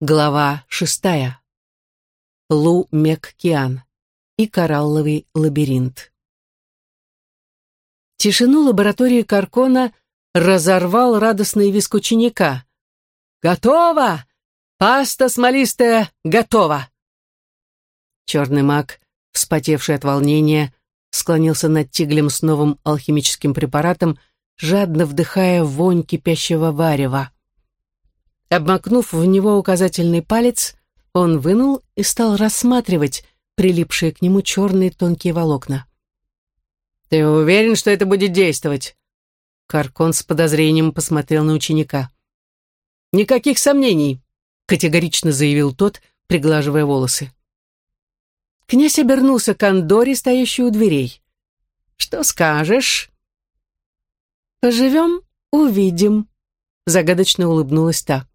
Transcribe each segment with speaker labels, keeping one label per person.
Speaker 1: Глава шестая. Лу Меккиан и коралловый лабиринт. Тишину лаборатории Каркона разорвал радостный виск ученика. «Готово! Паста смолистая готова!» Черный маг, вспотевший от волнения, склонился над тиглем с новым алхимическим препаратом, жадно вдыхая вонь кипящего варева. Обмакнув в него указательный палец, он вынул и стал рассматривать прилипшие к нему черные тонкие волокна. «Ты уверен, что это будет действовать?» Каркон с подозрением посмотрел на ученика. «Никаких сомнений», — категорично заявил тот, приглаживая волосы. Князь обернулся к Андоре, стоящей у дверей. «Что скажешь?» «Поживем, увидим», — загадочно улыбнулась та.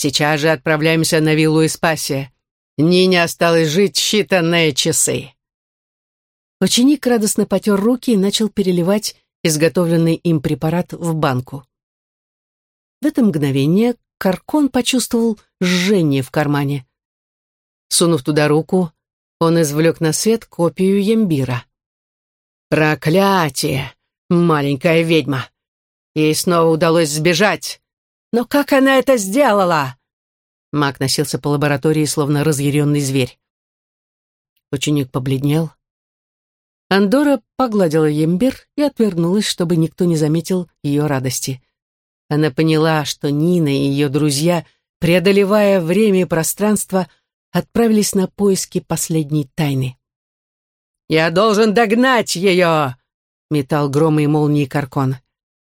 Speaker 1: Сейчас же отправляемся на виллу Испасия. Нине осталось жить считанные часы». Ученик радостно потер руки и начал переливать изготовленный им препарат в банку. В это мгновение Каркон почувствовал жжение в кармане. Сунув туда руку, он извлек на свет копию Ембира. «Проклятие! Маленькая ведьма! Ей снова удалось сбежать! Но как она это сделала?» Маг носился по лаборатории, словно разъяренный зверь. Ученик побледнел. Андора погладила Ембер и отвернулась, чтобы никто не заметил ее радости. Она поняла, что Нина и ее друзья, преодолевая время и пространство, отправились на поиски последней тайны. «Я должен догнать ее!» — метал громы и молнии Каркон.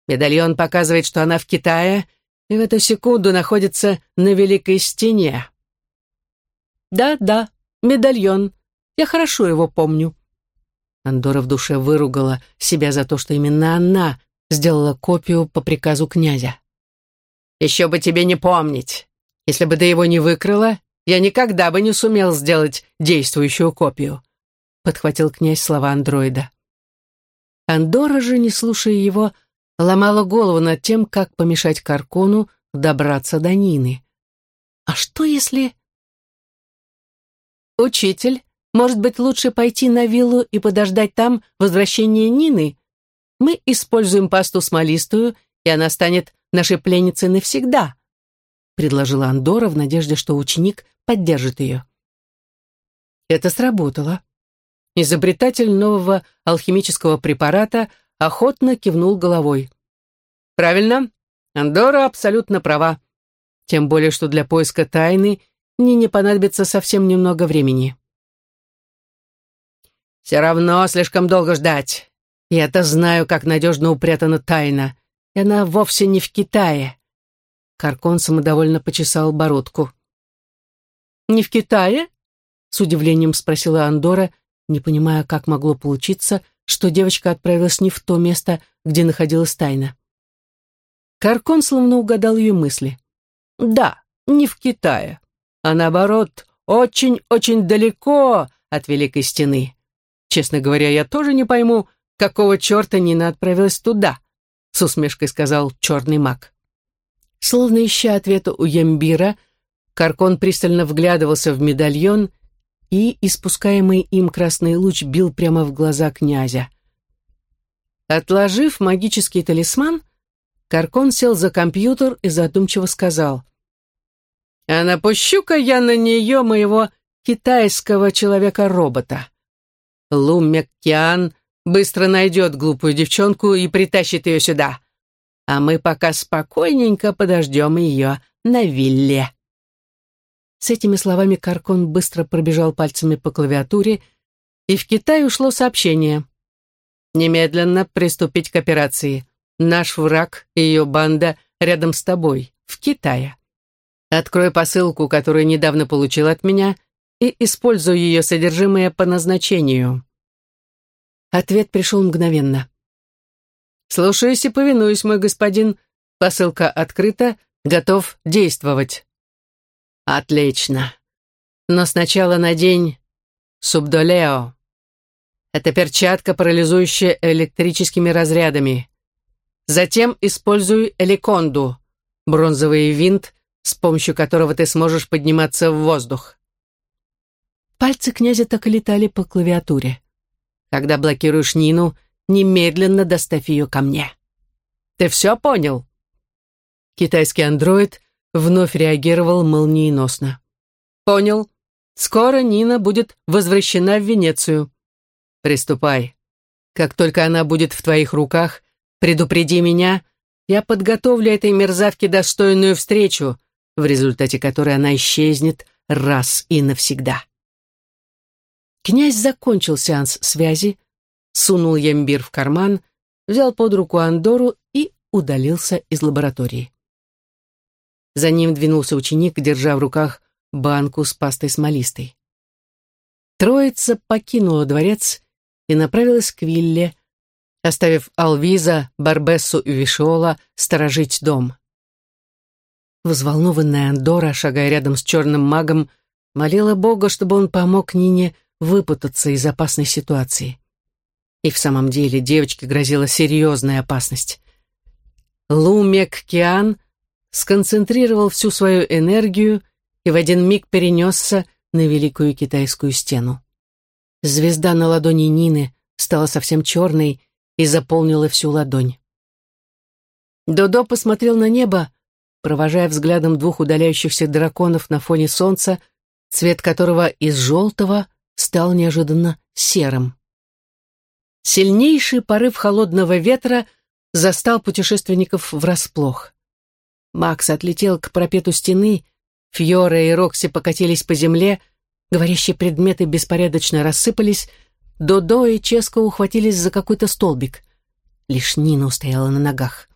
Speaker 1: «Медальон показывает, что она в Китае, и в эту секунду находится на Великой Стене. Да-да, медальон. Я хорошо его помню. Андора в душе выругала себя за то, что именно она сделала копию по приказу князя. «Еще бы тебе не помнить. Если бы ты его не выкрала, я никогда бы не сумел сделать действующую копию», подхватил князь слова андроида. Андора же, не слушая его, ломала голову над тем, как помешать Каркону добраться до Нины. А что если... «Учитель, может быть, лучше пойти на виллу и подождать там возвращения Нины? Мы используем пасту смолистую, и она станет нашей пленницей навсегда», предложила Андора в надежде, что ученик поддержит ее. Это сработало. Изобретатель нового алхимического препарата охотно кивнул головой. «Правильно, Андора абсолютно права. Тем более, что для поиска тайны мне не понадобится совсем немного времени». «Все равно слишком долго ждать. Я-то знаю, как надежно упрятана тайна, и она вовсе не в Китае». Каркон самодовольно почесал бородку. «Не в Китае?» — с удивлением спросила Андора, не понимая, как могло получиться, что девочка отправилась не в то место, где находилась тайна. Каркон словно угадал ее мысли. «Да, не в Китае, а наоборот, очень-очень далеко от Великой Стены. Честно говоря, я тоже не пойму, какого черта Нина отправилась туда», с усмешкой сказал черный маг. Словно ища ответа у Ембира, Каркон пристально вглядывался в медальон и испускаемый им красный луч бил прямо в глаза князя. Отложив магический талисман, Каркон сел за компьютер и задумчиво сказал. «А напущу-ка я на нее моего китайского человека-робота. Лу Меккиан быстро найдет глупую девчонку и притащит ее сюда, а мы пока спокойненько подождем ее на вилле». С этими словами Каркон быстро пробежал пальцами по клавиатуре, и в Китай ушло сообщение. «Немедленно приступить к операции. Наш враг и ее банда рядом с тобой, в Китае. Открой посылку, которую недавно получил от меня, и используй ее содержимое по назначению». Ответ пришел мгновенно. «Слушаюсь и повинуюсь, мой господин. Посылка открыта, готов действовать». Отлично. Но сначала надень субдолео. Это перчатка, парализующая электрическими разрядами. Затем используй эликонду, бронзовый винт, с помощью которого ты сможешь подниматься в воздух. Пальцы князя так и летали по клавиатуре. Когда блокируешь Нину, немедленно доставь ее ко мне. Ты все понял? Китайский андроид вновь реагировал молниеносно. Понял. Скоро Нина будет возвращена в Венецию. Приступай. Как только она будет в твоих руках, предупреди меня, я подготовлю этой мерзавке достойную встречу, в результате которой она исчезнет раз и навсегда. Князь закончил сеанс связи, сунул ямбир в карман, взял под руку Андору и удалился из лаборатории. За ним двинулся ученик, держа в руках банку с пастой смолистой. Троица покинула дворец и направилась к вилле, оставив Алвиза, Барбессу и Вишола сторожить дом. Взволнованная Андора, шагая рядом с черным магом, молила Бога, чтобы он помог Нине выпутаться из опасной ситуации. И в самом деле девочке грозила серьезная опасность. Лумек Киан сконцентрировал всю свою энергию и в один миг перенесся на Великую Китайскую стену. Звезда на ладони Нины стала совсем черной и заполнила всю ладонь. Додо посмотрел на небо, провожая взглядом двух удаляющихся драконов на фоне солнца, цвет которого из желтого стал неожиданно серым. Сильнейший порыв холодного ветра застал путешественников врасплох. Макс отлетел к пропету стены, Фьора и Рокси покатились по земле, говорящие предметы беспорядочно рассыпались, Додо и Ческо ухватились за какой-то столбик. Лишь Нина устояла на ногах.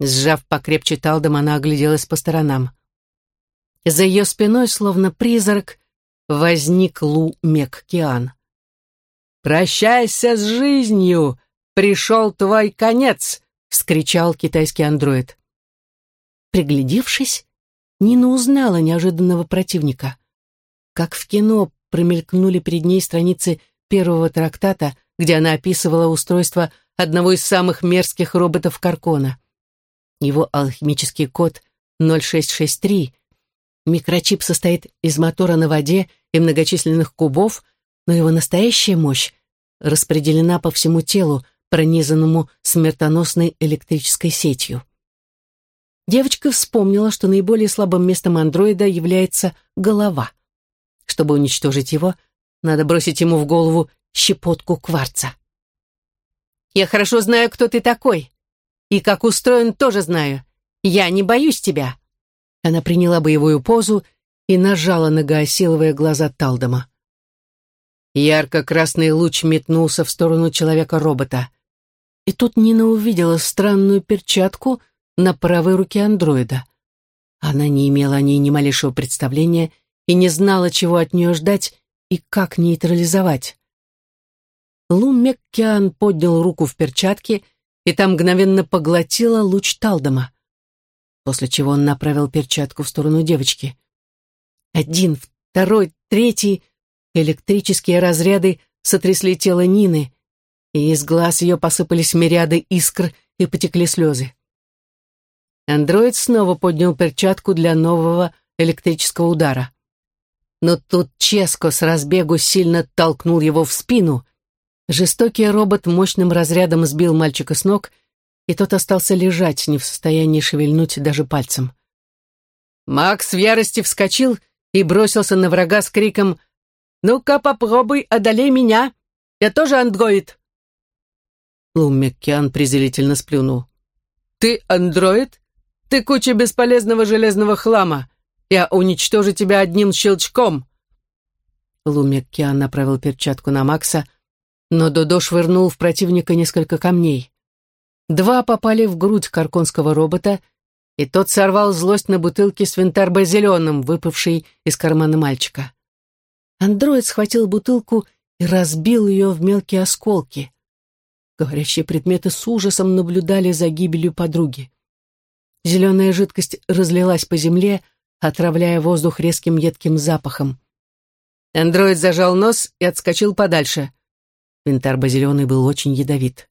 Speaker 1: Сжав покрепче талдом, она огляделась по сторонам. За ее спиной, словно призрак, возник Лу Меккиан. «Прощайся с жизнью! Пришел твой конец!» — вскричал китайский андроид. Приглядевшись, Нина узнала неожиданного противника. Как в кино промелькнули перед ней страницы первого трактата, где она описывала устройство одного из самых мерзких роботов Каркона. Его алхимический код 0663. Микрочип состоит из мотора на воде и многочисленных кубов, но его настоящая мощь распределена по всему телу, пронизанному смертоносной электрической сетью. Девочка вспомнила, что наиболее слабым местом андроида является голова. Чтобы уничтожить его, надо бросить ему в голову щепотку кварца. «Я хорошо знаю, кто ты такой. И как устроен, тоже знаю. Я не боюсь тебя». Она приняла боевую позу и нажала на гаосиловые глаза Талдома. Ярко-красный луч метнулся в сторону человека-робота. И тут Нина увидела странную перчатку на правой руке андроида. Она не имела о ней ни малейшего представления и не знала, чего от нее ждать и как нейтрализовать. Лу Меккиан поднял руку в перчатке, и там мгновенно поглотила луч Талдома, после чего он направил перчатку в сторону девочки. Один, второй, третий электрические разряды сотрясли тело Нины, и из глаз ее посыпались мириады искр и потекли слезы. Андроид снова поднял перчатку для нового электрического удара. Но тут Ческо с разбегу сильно толкнул его в спину. Жестокий робот мощным разрядом сбил мальчика с ног, и тот остался лежать, не в состоянии шевельнуть даже пальцем. Макс в ярости вскочил и бросился на врага с криком «Ну-ка, попробуй, одолей меня! Я тоже андроид!» Луммеккиан презрительно сплюнул. «Ты андроид? Ты куча бесполезного железного хлама. Я уничтожу тебя одним щелчком. Лумеккиан направил перчатку на Макса, но Додо швырнул в противника несколько камней. Два попали в грудь карконского робота, и тот сорвал злость на бутылке с винтарбо зеленым, выпавшей из кармана мальчика. Андроид схватил бутылку и разбил ее в мелкие осколки. Говорящие предметы с ужасом наблюдали за гибелью подруги. Зеленая жидкость разлилась по земле, отравляя воздух резким едким запахом. Андроид зажал нос и отскочил подальше. Винтарбо-зеленый был очень ядовит.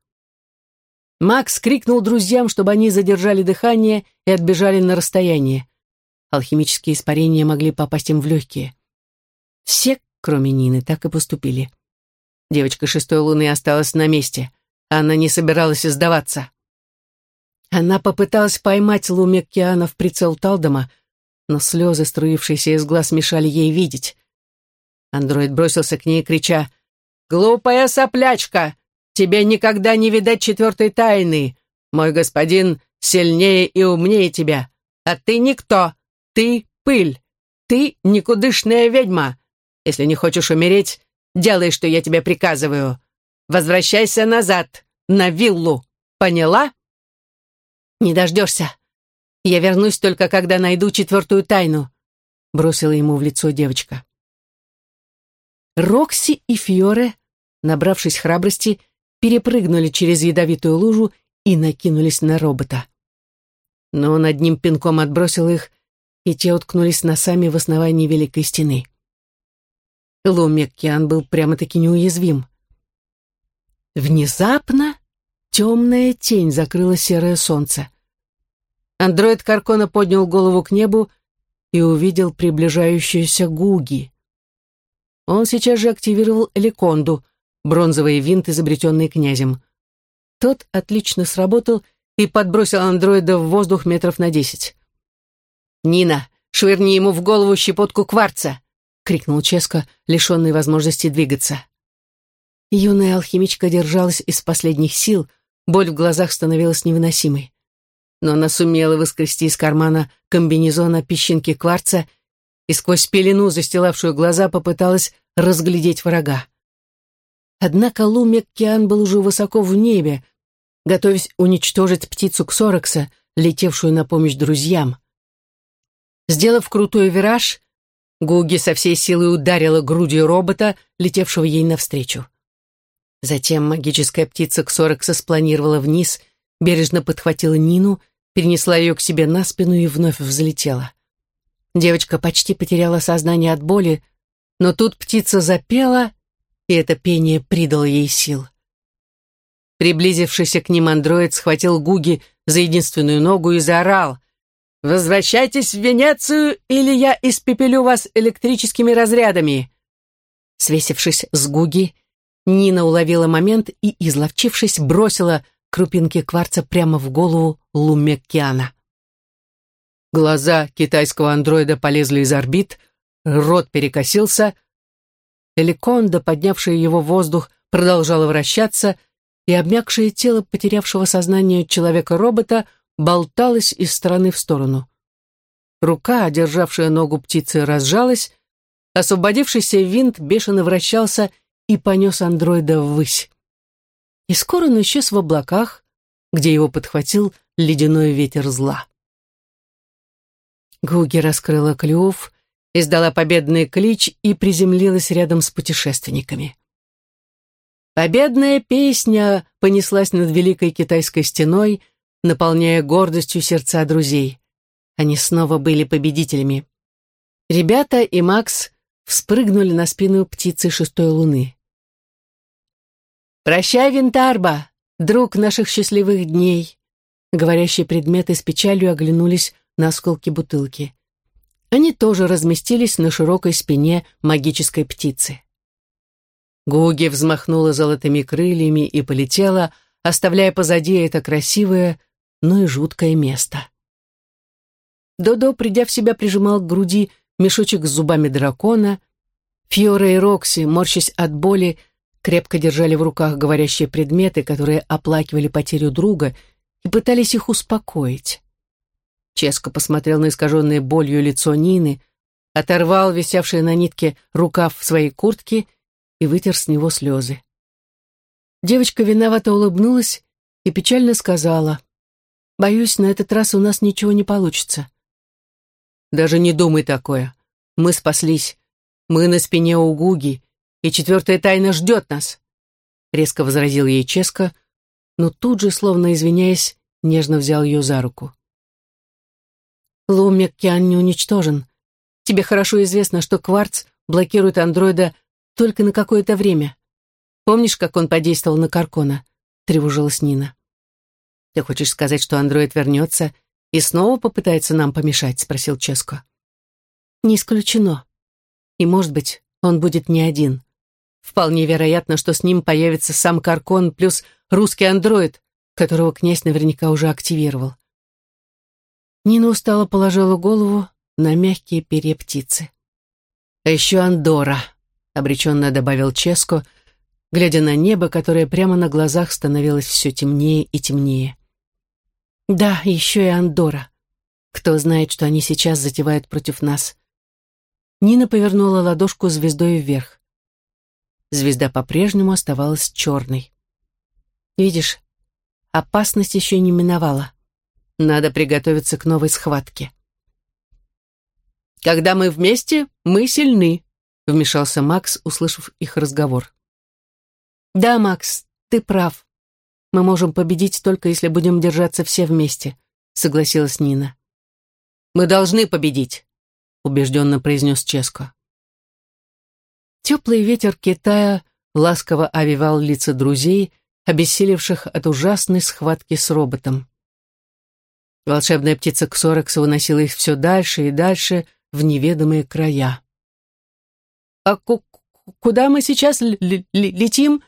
Speaker 1: Макс крикнул друзьям, чтобы они задержали дыхание и отбежали на расстояние. алхимические испарения могли попасть им в легкие. Все, кроме Нины, так и поступили. Девочка шестой луны осталась на месте. Она не собиралась сдаваться. Она попыталась поймать Лумек Киана в прицел Талдома, но слезы, струившиеся из глаз, мешали ей видеть. Андроид бросился к ней, крича «Глупая соплячка! Тебе никогда не видать четвертой тайны! Мой господин сильнее и умнее тебя, а ты никто! Ты пыль! Ты никудышная ведьма! Если не хочешь умереть, делай, что я тебе приказываю! Возвращайся назад, на виллу! Поняла?» «Не дождешься. Я вернусь только, когда найду четвертую тайну», бросила ему в лицо девочка. Рокси и Фьоре, набравшись храбрости, перепрыгнули через ядовитую лужу и накинулись на робота. Но он одним пинком отбросил их, и те уткнулись носами в основании Великой Стены. Лумеккиан был прямо-таки неуязвим. Внезапно темная тень закрыла серое солнце. Андроид Каркона поднял голову к небу и увидел приближающуюся Гуги. Он сейчас же активировал Эликонду, бронзовый винт, изобретенный князем. Тот отлично сработал и подбросил андроида в воздух метров на десять. «Нина, швырни ему в голову щепотку кварца!» — крикнул Ческо, лишенный возможности двигаться. Юная алхимичка держалась из последних сил, боль в глазах становилась невыносимой. Но она сумела выскрести из кармана комбинезона песчинки кварца и сквозь пелену, застилавшую глаза, попыталась разглядеть врага. Однако Лумек Киан был уже высоко в небе, готовясь уничтожить птицу Ксорокса, летевшую на помощь друзьям. Сделав крутой вираж, Гуги со всей силы ударила грудью робота, летевшего ей навстречу. Затем магическая птица Ксорокса спланировала вниз, бережно подхватила Нину, перенесла ее к себе на спину и вновь взлетела. Девочка почти потеряла сознание от боли, но тут птица запела, и это пение придало ей сил. Приблизившийся к ним андроид схватил Гуги за единственную ногу и заорал. «Возвращайтесь в Венецию, или я испепелю вас электрическими разрядами!» Свесившись с Гуги, Нина уловила момент и, изловчившись, бросила крупинки кварца прямо в голову Лумеккиана. Глаза китайского андроида полезли из орбит, рот перекосился. Эликонда, поднявшая его в воздух, продолжала вращаться, и обмякшее тело потерявшего сознание человека-робота болталось из стороны в сторону. Рука, державшая ногу птицы, разжалась, освободившийся винт бешено вращался и понес андроида ввысь. И скоро он исчез в облаках, где его подхватил ледяной ветер зла. Гуги раскрыла клюв, издала победный клич и приземлилась рядом с путешественниками. Победная песня понеслась над Великой Китайской стеной, наполняя гордостью сердца друзей. Они снова были победителями. Ребята и Макс вспрыгнули на спину птицы шестой луны. «Прощай, Винтарба, друг наших счастливых дней!» Говорящие предметы с печалью оглянулись на осколки бутылки. Они тоже разместились на широкой спине магической птицы. Гуги взмахнула золотыми крыльями и полетела, оставляя позади это красивое, но и жуткое место. Додо, придя в себя, прижимал к груди мешочек с зубами дракона. Фьора и Рокси, морщась от боли, крепко держали в руках говорящие предметы, которые оплакивали потерю друга и пытались их успокоить. Ческо посмотрел на искаженное болью лицо Нины, оторвал висевший на нитке рукав своей куртки и вытер с него слезы. Девочка виновато улыбнулась и печально сказала, «Боюсь, на этот раз у нас ничего не получится». «Даже не думай такое. Мы спаслись. Мы на спине у Гуги, и четвертая тайна ждет нас», резко возразил ей Ческо, но тут же, словно извиняясь, нежно взял ее за руку. Лумек Киан не уничтожен. Тебе хорошо известно, что кварц блокирует андроида только на какое-то время. Помнишь, как он подействовал на Каркона?» — тревожилась Нина. «Ты хочешь сказать, что андроид вернется И снова попытается нам помешать?» — спросил Ческо. «Не исключено. И, может быть, он будет не один. Вполне вероятно, что с ним появится сам Каркон плюс русский андроид, которого князь наверняка уже активировал. Нина устало положила голову на мягкие перья птицы. «А еще Андора», — обреченно добавил Ческо, глядя на небо, которое прямо на глазах становилось все темнее и темнее. «Да, еще и Андора. Кто знает, что они сейчас затевают против нас». Нина повернула ладошку звездой вверх. Звезда по-прежнему оставалась черной. «Видишь, опасность еще не миновала. Надо приготовиться к новой схватке». «Когда мы вместе, мы сильны», — вмешался Макс, услышав их разговор. «Да, Макс, ты прав. Мы можем победить только если будем держаться все вместе», — согласилась Нина. «Мы должны победить», — убежденно произнес Ческо. Теплый ветер Китая ласково овивал лица друзей, обессилевших от ужасной схватки с роботом. Волшебная птица Ксорекса выносила их все дальше и дальше в неведомые края. «А куда мы сейчас летим?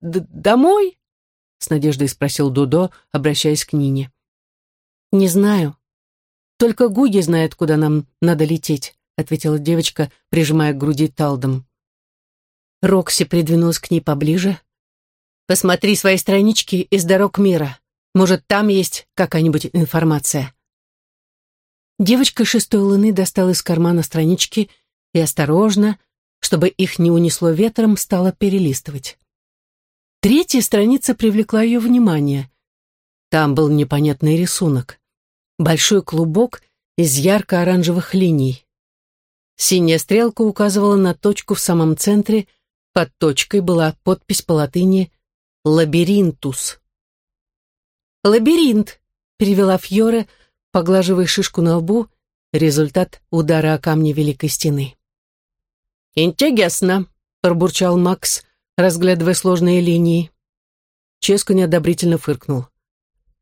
Speaker 1: Д домой?» — с надеждой спросил Дудо, обращаясь к Нине. «Не знаю. Только Гуги знает, куда нам надо лететь», — ответила девочка, прижимая к груди талдом. Рокси придвинулась к ней поближе. «Посмотри свои странички из дорог мира. Может, там есть какая-нибудь информация?» Девочка шестой луны достала из кармана странички и осторожно, чтобы их не унесло ветром, стала перелистывать. Третья страница привлекла ее внимание. Там был непонятный рисунок. Большой клубок из ярко-оранжевых линий. Синяя стрелка указывала на точку в самом центре, под точкой была подпись по латыни «Лабиринтус». «Лабиринт», — перевела Фьора, поглаживая шишку на лбу, результат удара о камни Великой Стены. «Интересно», — пробурчал Макс, разглядывая сложные линии. Ческо неодобрительно фыркнул.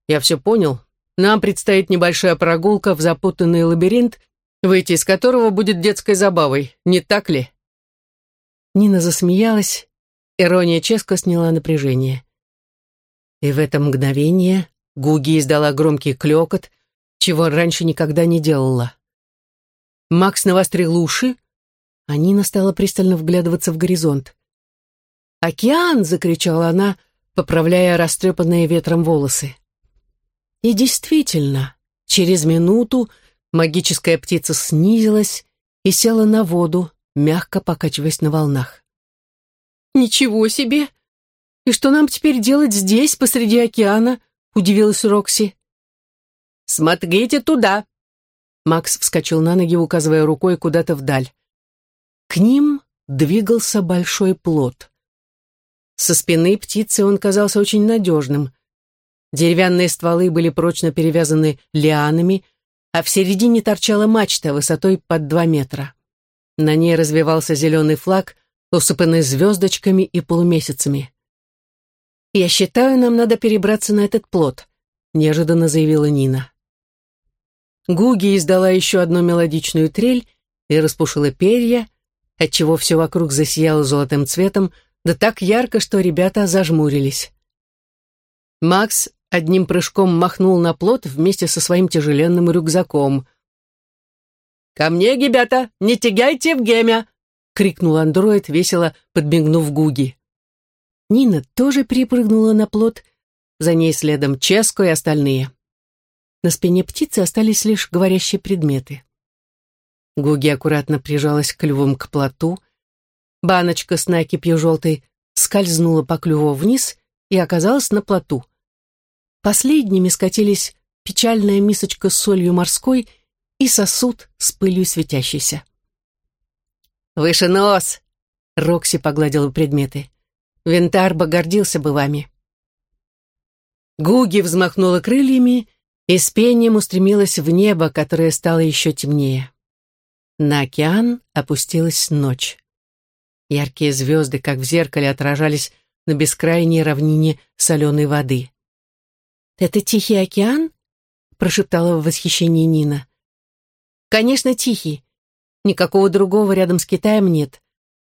Speaker 1: «Я все понял. Нам предстоит небольшая прогулка в запутанный лабиринт, выйти из которого будет детской забавой, не так ли?» Нина засмеялась, ирония Ческо сняла напряжение. И в это мгновение Гуги издала громкий клёкот, чего раньше никогда не делала. Макс навострил уши, а Нина стала пристально вглядываться в горизонт. «Океан!» — закричала она, поправляя растрепанные ветром волосы. И действительно, через минуту магическая птица снизилась и села на воду, мягко покачиваясь на волнах. «Ничего себе! И что нам теперь делать здесь, посреди океана?» — удивилась Рокси. «Смотрите туда!» Макс вскочил на ноги, указывая рукой куда-то вдаль. К ним двигался большой плод. Со спины птицы он казался очень надежным. Деревянные стволы были прочно перевязаны лианами, а в середине торчала мачта высотой под два метра. На ней развивался зеленый флаг, усыпанный звездочками и полумесяцами. «Я считаю, нам надо перебраться на этот плот», — неожиданно заявила Нина. Гуги издала еще одну мелодичную трель и распушила перья, отчего все вокруг засияло золотым цветом, да так ярко, что ребята зажмурились. Макс одним прыжком махнул на плот вместе со своим тяжеленным рюкзаком. «Ко мне, ребята, не тягайте в гемя!» — крикнул андроид, весело подмигнув Гуги. Нина тоже припрыгнула на плот, за ней следом Ческо и остальные. На спине птицы остались лишь говорящие предметы. Гуги аккуратно прижалась клювом к плоту. Баночка с накипью желтой скользнула по клюву вниз и оказалась на плоту. Последними скатились печальная мисочка с солью морской — и сосуд с пылью светящейся. «Выше нос!» — Рокси погладила предметы. «Винтарба гордился бы вами». Гуги взмахнула крыльями и с пением устремилась в небо, которое стало еще темнее. На океан опустилась ночь. Яркие звезды, как в зеркале, отражались на бескрайней равнине соленой воды. «Это Тихий океан?» прошептала в восхищении Нина. «Конечно, тихий. Никакого другого рядом с Китаем нет»,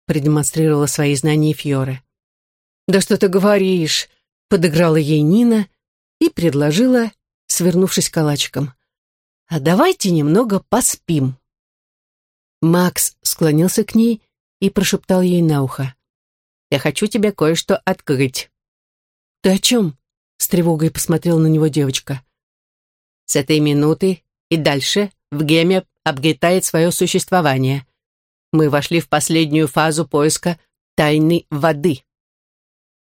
Speaker 1: продемонстрировала свои знания Фьоре. «Да что ты говоришь?» подыграла ей Нина и предложила, свернувшись калачиком. «А давайте немного поспим». Макс склонился к ней и прошептал ей на ухо. «Я хочу тебе кое-что открыть». «Ты о чем?» — с тревогой посмотрела на него девочка. «С этой минуты и дальше в геме обретает свое существование. Мы вошли в последнюю фазу поиска тайны воды».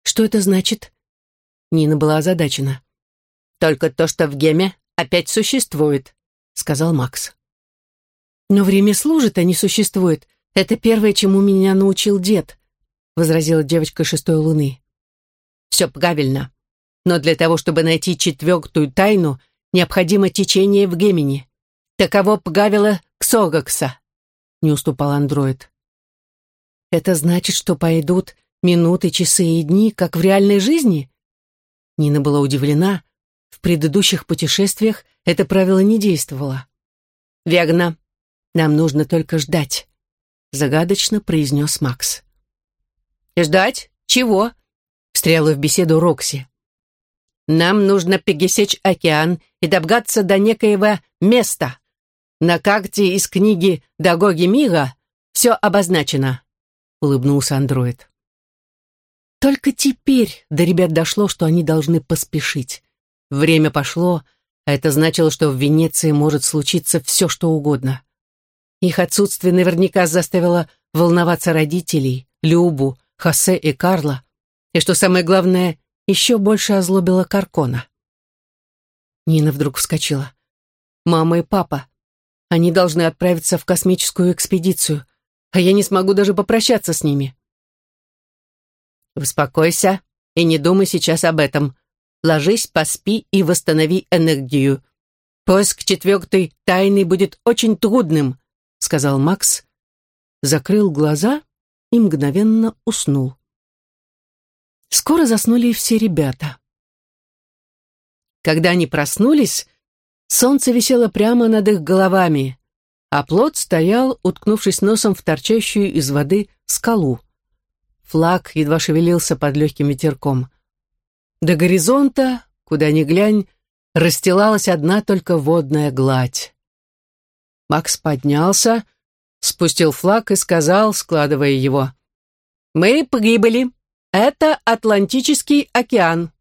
Speaker 1: «Что это значит?» Нина была озадачена. «Только то, что в геме опять существует», — сказал Макс. «Но время служит, а не существует. Это первое, чему меня научил дед», — возразила девочка шестой луны. «Все правильно. Но для того, чтобы найти четвертую тайну, необходимо течение в Гемини. Таково правило Ксогакса», — не уступал андроид. «Это значит, что пойдут минуты, часы и дни, как в реальной жизни?» Нина была удивлена. В предыдущих путешествиях это правило не действовало. «Верно. Нам нужно только ждать», — загадочно произнес Макс. «Ждать? Чего?» — встряла в беседу Рокси. «Нам нужно пересечь океан и добраться до некоего места. На карте из книги «Дороги мира» все обозначено», — улыбнулся андроид. Только теперь до ребят дошло, что они должны поспешить. Время пошло, а это значило, что в Венеции может случиться все, что угодно. Их отсутствие наверняка заставило волноваться родителей, Любу, Хосе и Карла, и, что самое главное, еще больше озлобило Каркона. Нина вдруг вскочила. «Мама и папа, они должны отправиться в космическую экспедицию, а я не смогу даже попрощаться с ними». Успокойся и не думай сейчас об этом. Ложись, поспи и восстанови энергию. Поиск четвертой тайны будет очень трудным, сказал Макс, закрыл глаза и мгновенно уснул. Скоро заснули и все ребята. Когда они проснулись, солнце висело прямо над их головами, а плод стоял, уткнувшись носом в торчащую из воды скалу. Флаг едва шевелился под легким ветерком. До горизонта, куда ни глянь, расстилалась одна только водная гладь. Макс поднялся, спустил флаг и сказал, складывая его, «Мы прибыли. Это Атлантический океан».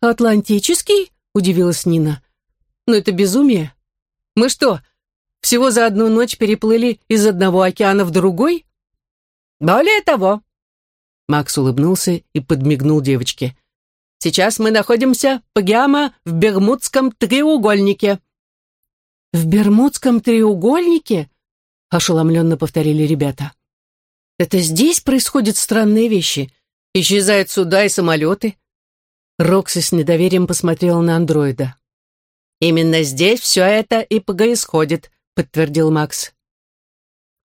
Speaker 1: «Атлантический?» — удивилась Нина. «Но это безумие. Мы что, всего за одну ночь переплыли из одного океана в другой?» «Более того», — Макс улыбнулся и подмигнул девочке, «сейчас мы находимся прямо в Бермудском треугольнике». «В Бермудском треугольнике?» — ошеломленно повторили ребята. «Это здесь происходят странные вещи. Исчезают суда и самолеты». Рокси с недоверием посмотрела на андроида. «Именно здесь все это и происходит», — подтвердил Макс.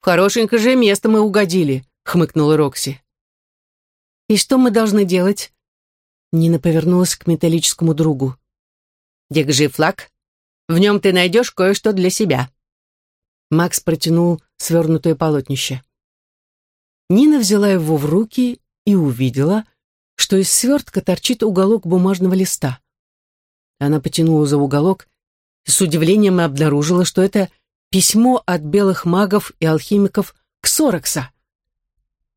Speaker 1: «В хорошенькое же место мы угодили», хмыкнула Рокси. «И что мы должны делать?» Нина повернулась к металлическому другу. «Держи флаг. В нем ты найдешь кое-что для себя». Макс протянул свернутое полотнище. Нина взяла его в руки и увидела, что из свертка торчит уголок бумажного листа. Она потянула за уголок и с удивлением обнаружила, что это письмо от белых магов и алхимиков Ксорокса.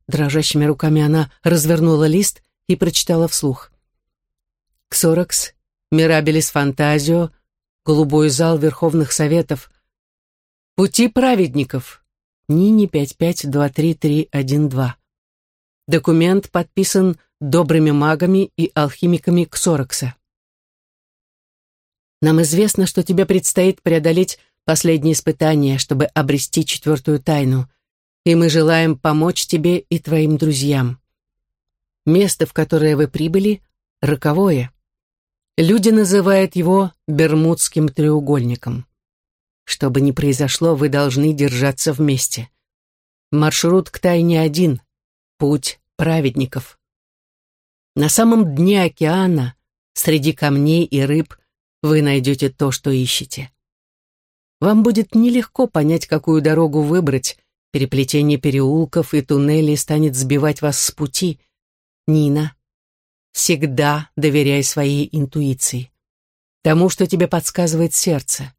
Speaker 1: Дрожащими руками она развернула лист и прочитала вслух. «Ксоракс, Мирабелис Фантазио, Голубой зал Верховных Советов, Пути праведников, Нини 5523312. Документ подписан добрыми магами и алхимиками Ксоракса. Нам известно, что тебе предстоит преодолеть последнее испытание, чтобы обрести четвертую тайну — и мы желаем помочь тебе и твоим друзьям. Место, в которое вы прибыли, роковое. Люди называют его Бермудским треугольником. Что бы ни произошло, вы должны держаться вместе. Маршрут к тайне один — путь праведников. На самом дне океана, среди камней и рыб, вы найдете то, что ищете. Вам будет нелегко понять, какую дорогу выбрать, переплетение переулков и туннелей станет сбивать вас с пути. Нина, всегда доверяй своей интуиции, тому, что тебе подсказывает сердце.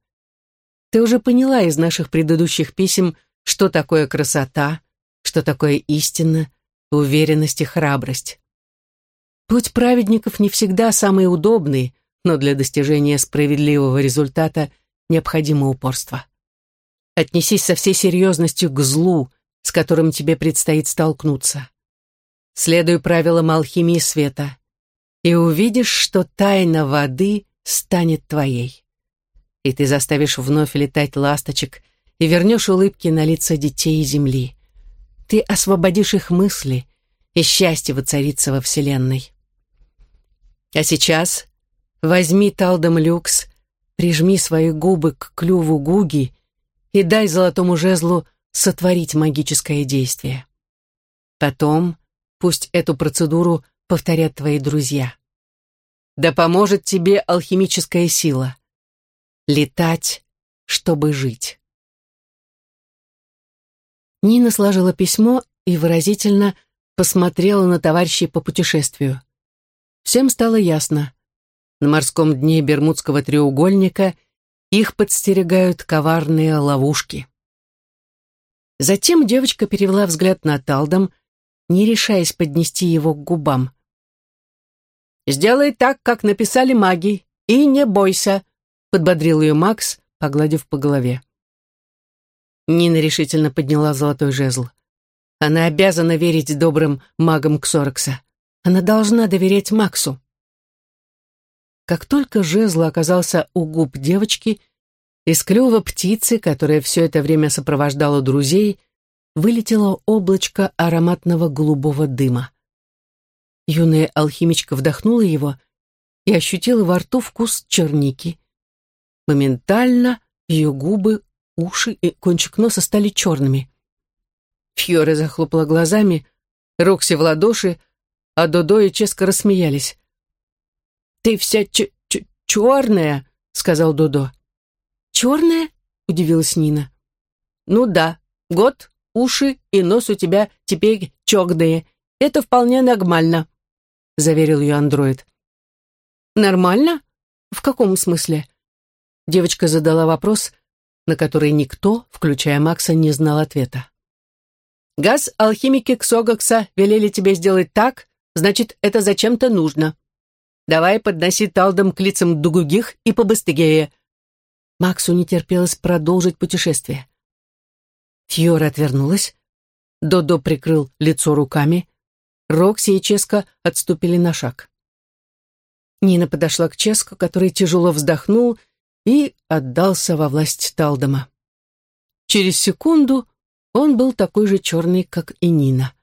Speaker 1: Ты уже поняла из наших предыдущих писем, что такое красота, что такое истина, уверенность и храбрость. Путь праведников не всегда самый удобный, но для достижения справедливого результата необходимо упорство. Отнесись со всей серьезностью к злу, с которым тебе предстоит столкнуться. Следуй правилам алхимии света, и увидишь, что тайна воды станет твоей. И ты заставишь вновь летать ласточек и вернешь улыбки на лица детей и земли. Ты освободишь их мысли, и счастье воцарится во Вселенной. А сейчас возьми талдом люкс, прижми свои губы к клюву гуги и дай золотому жезлу сотворить магическое действие. Потом пусть эту процедуру повторят твои друзья. Да поможет тебе алхимическая сила. Летать, чтобы жить. Нина сложила письмо и выразительно посмотрела на товарищей по путешествию. Всем стало ясно. На морском дне Бермудского треугольника их подстерегают коварные ловушки. Затем девочка перевела взгляд на Талдом, не решаясь поднести его к губам. «Сделай так, как написали маги, и не бойся», — подбодрил ее Макс, погладив по голове. Нина решительно подняла золотой жезл. Она обязана верить добрым магам Ксорокса. Она должна доверять Максу. Как только жезл оказался у губ девочки, из клюва птицы, которая все это время сопровождала друзей, вылетело облачко ароматного голубого дыма. Юная алхимичка вдохнула его и ощутила во рту вкус черники. Моментально ее губы уши и кончик носа стали черными. Фьоре захлопала глазами, Рокси в ладоши, а Додо и Ческа рассмеялись. «Ты вся ч -ч черная», — сказал Додо. «Черная?» — удивилась Нина. «Ну да, год, уши и нос у тебя теперь чёгные. Это вполне нормально», — заверил ее андроид. «Нормально? В каком смысле?» Девочка задала вопрос, на который никто, включая Макса, не знал ответа. «Газ алхимики Ксогокса велели тебе сделать так, значит, это зачем-то нужно. Давай подноси талдом к лицам дугугих и побыстрее». Максу не терпелось продолжить путешествие. Фьора отвернулась, Додо прикрыл лицо руками, Рокси и Ческа отступили на шаг. Нина подошла к Ческу, который тяжело вздохнул и отдался во власть Талдома. Через секунду он был такой же черный, как и Нина.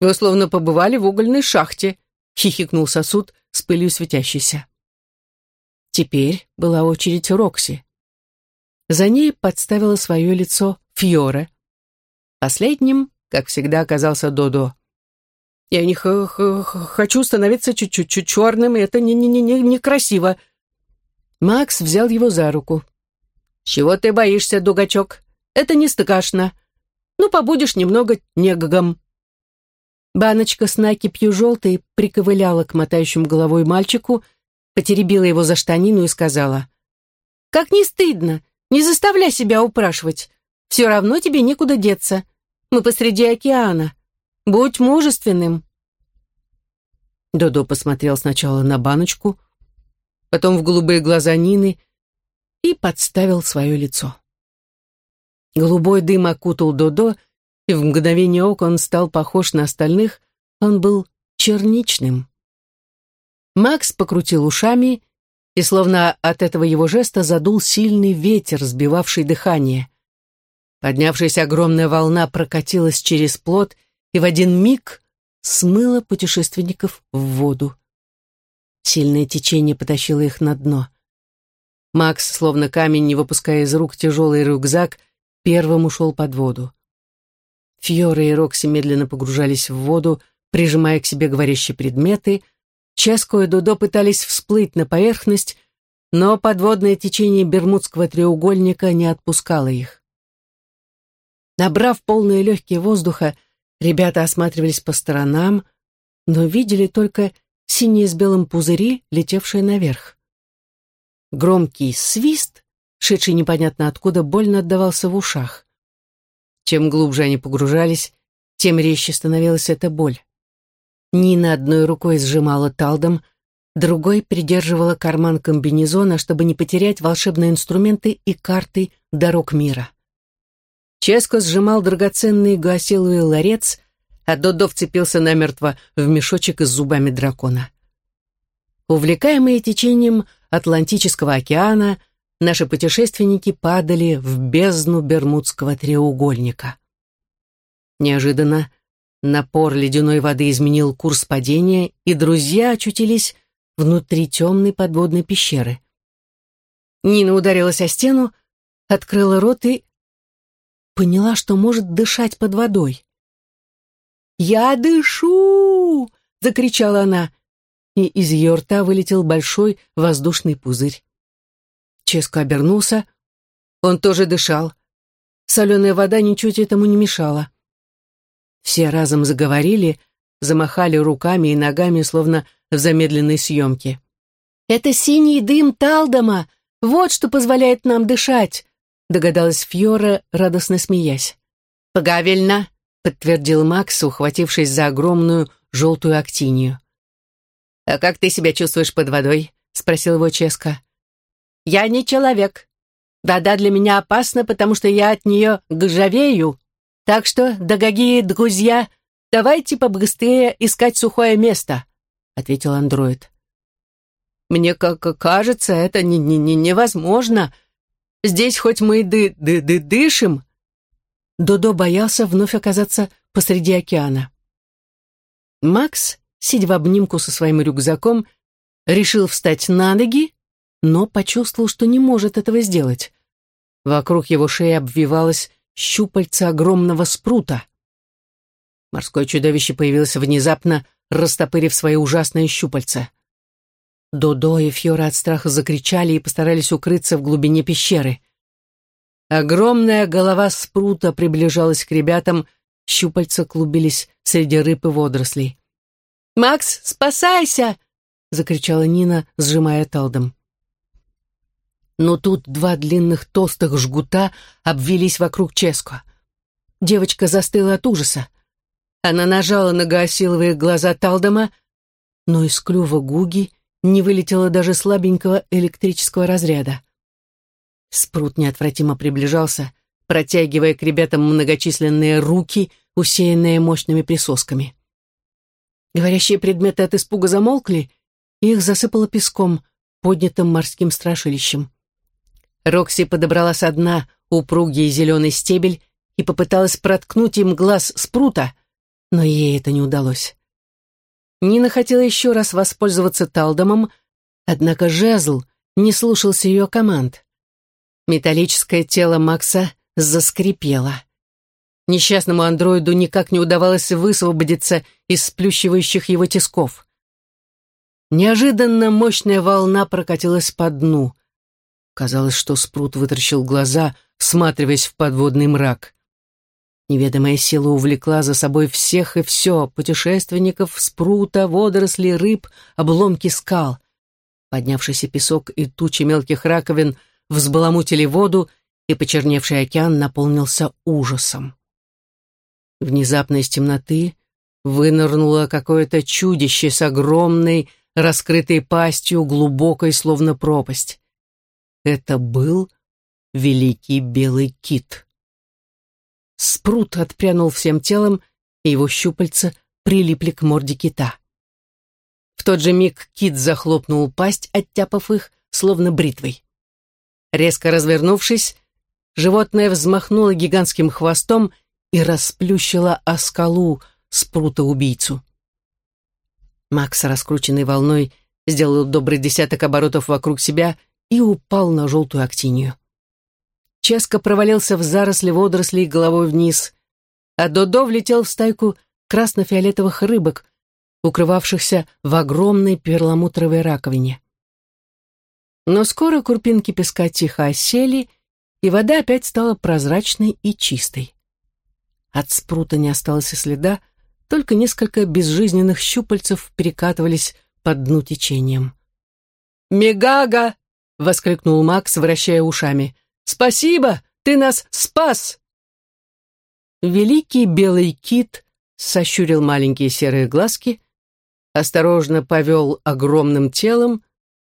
Speaker 1: «Вы словно побывали в угольной шахте», — хихикнул сосуд с пылью светящейся. Теперь была очередь Рокси. За ней подставила свое лицо Фьоре. Последним, как всегда, оказался Додо. «Я не х -х хочу становиться чуть-чуть черным, и это некрасиво», не, не, не Макс взял его за руку. «Чего ты боишься, дугачок? Это не страшно. Ну, побудешь немного негогом». Баночка с накипью желтой приковыляла к мотающему головой мальчику, потеребила его за штанину и сказала, «Как не стыдно, не заставляй себя упрашивать. Все равно тебе некуда деться. Мы посреди океана. Будь мужественным». Додо посмотрел сначала на баночку, потом в голубые глаза Нины и подставил свое лицо. Голубой дым окутал Додо, и в мгновение ока он стал похож на остальных, он был черничным. Макс покрутил ушами, и словно от этого его жеста задул сильный ветер, сбивавший дыхание. Поднявшаяся огромная волна прокатилась через плот и в один миг смыла путешественников в воду. Сильное течение потащило их на дно. Макс, словно камень, не выпуская из рук тяжелый рюкзак, первым ушел под воду. Фьора и Рокси медленно погружались в воду, прижимая к себе говорящие предметы. Ческо и Дудо пытались всплыть на поверхность, но подводное течение Бермудского треугольника не отпускало их. Набрав полные легкие воздуха, ребята осматривались по сторонам, но видели только синие с белым пузыри, летевшие наверх. Громкий свист, шедший непонятно откуда, больно отдавался в ушах. Чем глубже они погружались, тем резче становилась эта боль. Нина одной рукой сжимала талдом, другой придерживала карман комбинезона, чтобы не потерять волшебные инструменты и карты дорог мира. Ческо сжимал драгоценный гуасиловый ларец, а Додо вцепился намертво в мешочек с зубами дракона. Увлекаемые течением Атлантического океана, наши путешественники падали в бездну Бермудского треугольника. Неожиданно напор ледяной воды изменил курс падения, и друзья очутились внутри темной подводной пещеры. Нина ударилась о стену, открыла рот и поняла, что может дышать под водой. «Я дышу!» — закричала она, и из ее рта вылетел большой воздушный пузырь. Ческо обернулся. Он тоже дышал. Соленая вода ничуть этому не мешала. Все разом заговорили, замахали руками и ногами, словно в замедленной съемке. «Это синий дым Талдома! Вот что позволяет нам дышать!» догадалась Фьора, радостно смеясь. «Правильно!» — подтвердил Макс, ухватившись за огромную желтую актинию. «А как ты себя чувствуешь под водой?» — спросил его Ческа. «Я не человек. Вода для меня опасна, потому что я от нее гжавею. Так что, дорогие друзья, давайте побыстрее искать сухое место», — ответил андроид. «Мне как кажется, это не, не, не невозможно. Здесь хоть мы и ды ды ды дышим». Додо боялся вновь оказаться посреди океана. Макс сидя в обнимку со своим рюкзаком, решил встать на ноги, но почувствовал, что не может этого сделать. Вокруг его шеи обвивалось щупальце огромного спрута. Морское чудовище появилось внезапно, растопырив свои ужасные щупальца. Додо и Фьора от страха закричали и постарались укрыться в глубине пещеры. Огромная голова спрута приближалась к ребятам, щупальца клубились среди рыб и водорослей. «Макс, спасайся!» — закричала Нина, сжимая талдом. Но тут два длинных толстых жгута обвились вокруг Ческо. Девочка застыла от ужаса. Она нажала на гаосиловые глаза Талдома, но из клюва Гуги не вылетело даже слабенького электрического разряда. Спрут неотвратимо приближался, протягивая к ребятам многочисленные руки, усеянные мощными присосками. Говорящие предметы от испуга замолкли, и их засыпало песком, поднятым морским страшилищем. Рокси подобрала со дна упругий зеленый стебель и попыталась проткнуть им глаз спрута, но ей это не удалось. Нина хотела еще раз воспользоваться талдомом, однако жезл не слушался ее команд. Металлическое тело Макса заскрипело. Несчастному андроиду никак не удавалось высвободиться из сплющивающих его тисков. Неожиданно мощная волна прокатилась по дну. Казалось, что Спрут вытаращил глаза, всматриваясь в подводный мрак. Неведомая сила увлекла за собой всех и все — путешественников, спрута, водоросли, рыб, обломки скал. Поднявшийся песок и тучи мелких раковин взбаламутили воду, и почерневший океан наполнился ужасом. Внезапно из темноты вынырнуло какое-то чудище с огромной, раскрытой пастью, глубокой, словно пропасть. Это был великий белый кит. Спрут отпрянул всем телом, и его щупальца прилипли к морде кита. В тот же миг кит захлопнул пасть, оттяпав их, словно бритвой. Резко развернувшись, животное взмахнуло гигантским хвостом и расплющила о скалу спрута-убийцу. Макс, раскрученный волной, сделал добрый десяток оборотов вокруг себя и упал на желтую актинию. Ческо провалился в заросли водорослей головой вниз, а Додо влетел в стайку красно-фиолетовых рыбок, укрывавшихся в огромной перламутровой раковине. Но скоро курпинки песка тихо осели, и вода опять стала прозрачной и чистой. От спрута не осталось и следа, только несколько безжизненных щупальцев перекатывались по дну течением. «Мегага!» — воскликнул Макс, вращая ушами. «Спасибо! Ты нас спас!» Великий белый кит сощурил маленькие серые глазки, осторожно повел огромным телом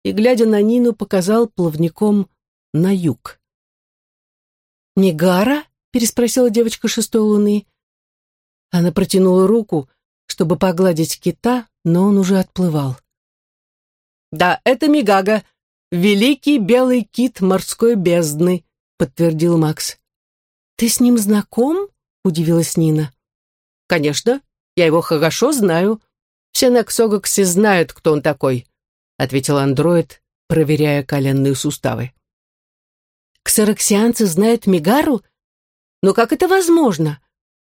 Speaker 1: и, глядя на Нину, показал плавником на юг. «Негара?» — переспросила девочка шестой луны. Она протянула руку, чтобы погладить кита, но он уже отплывал. «Да, это Мигага, великий белый кит морской бездны», — подтвердил Макс. «Ты с ним знаком?» — удивилась Нина. «Конечно, я его хорошо знаю. Все на Ксогоксе знают, кто он такой», — ответил андроид, проверяя коленные суставы. «Ксероксианцы знают Мигару? Но как это возможно?»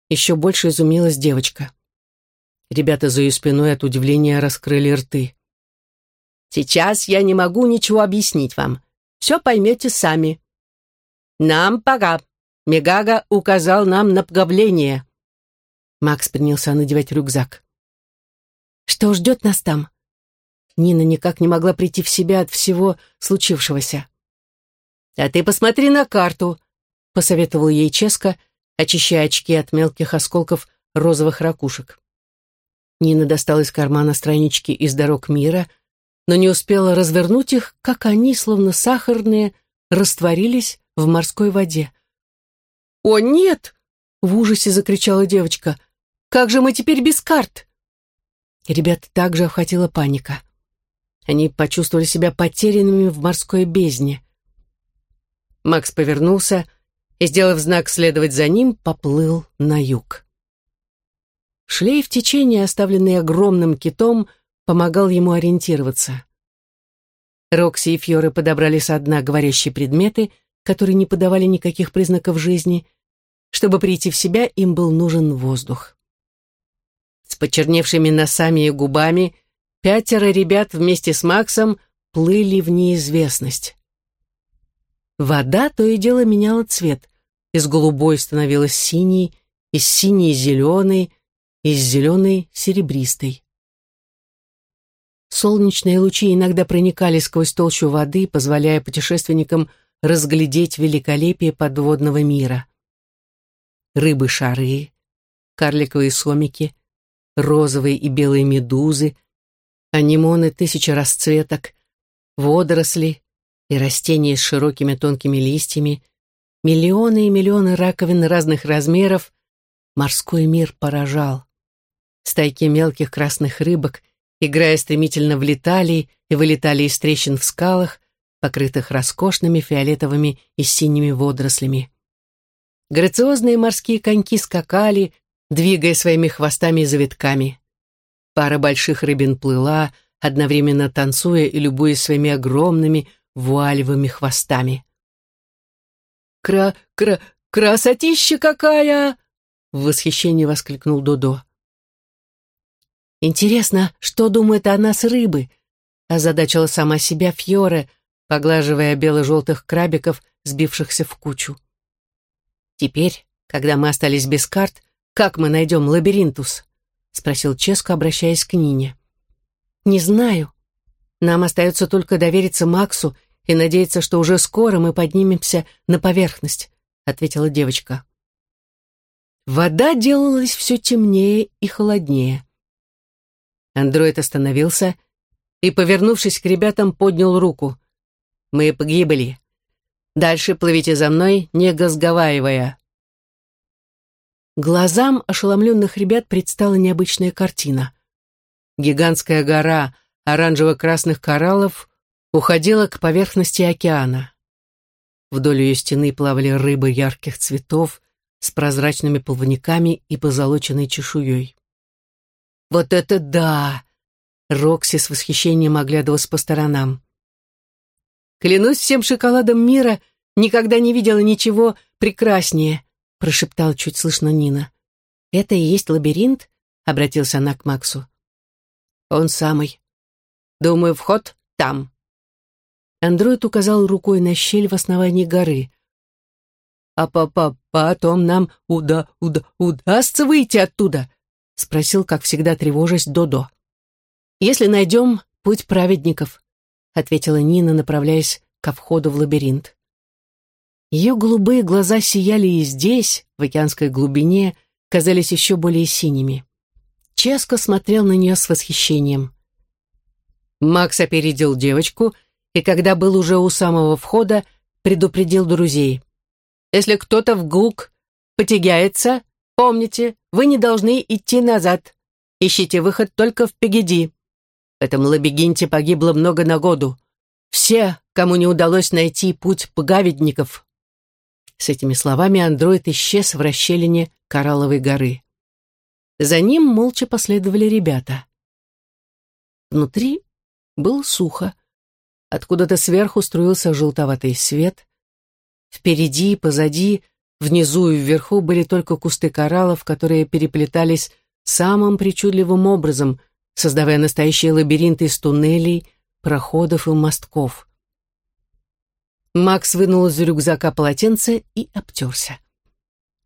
Speaker 1: Еще больше изумилась девочка. Ребята за ее спиной от удивления раскрыли рты. «Сейчас я не могу ничего объяснить вам. Все поймете сами. Нам пора. Мегага указал нам на пговление». Макс принялся надевать рюкзак. «Что ждет нас там?» Нина никак не могла прийти в себя от всего случившегося. «А ты посмотри на карту», — посоветовал ей Ческа, очищая очки от мелких осколков розовых ракушек. Нина достала из кармана странички из «Дорог мира», но не успела развернуть их, как они, словно сахарные, растворились в морской воде. «О, нет!» — в ужасе закричала девочка. «Как же мы теперь без карт?» Ребят также охватила паника. Они почувствовали себя потерянными в морской бездне. Макс повернулся и, сделав знак следовать за ним, поплыл на юг. Шлейф течения, оставленный огромным китом, помогал ему ориентироваться. Рокси и Фьоры подобрали со дна говорящие предметы, которые не подавали никаких признаков жизни. Чтобы прийти в себя, им был нужен воздух. С почерневшими носами и губами пятеро ребят вместе с Максом плыли в неизвестность. Вода то и дело меняла цвет. Из голубой становилась синей, из синей — зеленой, из зеленой — серебристой. Солнечные лучи иногда проникали сквозь толщу воды, позволяя путешественникам разглядеть великолепие подводного мира. Рыбы-шары, карликовые сомики, розовые и белые медузы, анимоны тысячи расцветок, водоросли и растения с широкими тонкими листьями, миллионы и миллионы раковин разных размеров, морской мир поражал. Стайки мелких красных рыбок, играя стремительно влетали и вылетали из трещин в скалах, покрытых роскошными фиолетовыми и синими водорослями. Грациозные морские коньки скакали, двигая своими хвостами и завитками. Пара больших рыбин плыла, одновременно танцуя и любуясь своими огромными вуалевыми хвостами. «Кра-кра... красотища какая!» В восхищении воскликнул Додо. «Интересно, что думают о нас рыбы?» озадачила сама себя Фьоре, поглаживая бело-желтых крабиков, сбившихся в кучу. «Теперь, когда мы остались без карт, как мы найдем лабиринтус?» спросил Ческо, обращаясь к Нине. «Не знаю. Нам остается только довериться Максу и надеяться, что уже скоро мы поднимемся на поверхность», ответила девочка. Вода делалась все темнее и холоднее. Андроид остановился и, повернувшись к ребятам, поднял руку. «Мы погибли. Дальше плывите за мной, не газговаивая». Глазам ошеломленных ребят предстала необычная картина. Гигантская гора оранжево-красных кораллов уходила к поверхности океана. Вдоль ее стены плавали рыбы ярких цветов с прозрачными плавниками и позолоченной чешуей. «Вот это да!» Рокси с восхищением оглядывалась по сторонам. «Клянусь всем шоколадом мира, никогда не видела ничего прекраснее», прошептала чуть слышно Нина. «Это и есть лабиринт?» — обратился она к Максу. «Он самый. Думаю, вход там». Андроид указал рукой на щель в основании горы. «А папа, потом нам уда уда удастся выйти оттуда?» — спросил, как всегда тревожась, Додо. «Если найдем путь праведников», — ответила Нина, направляясь ко входу в лабиринт. Ее голубые глаза сияли и здесь, в океанской глубине, казались еще более синими. Ческо смотрел на нее с восхищением. Макс опередил девочку и, когда был уже у самого входа, предупредил друзей. «Если кто-то вглубь потягается, помните, вы не должны идти назад. Ищите выход только впереди. В этом лабиринте погибло много народу. Все, кому не удалось найти путь пугаведников». С этими словами андроид исчез в расщелине Коралловой горы. За ним молча последовали ребята. Внутри было сухо. Откуда-то сверху струился желтоватый свет. Впереди, позади, внизу и вверху были только кусты кораллов, которые переплетались самым причудливым образом, создавая настоящий лабиринт из туннелей, проходов и мостков. Макс вынул из рюкзака полотенце и обтерся.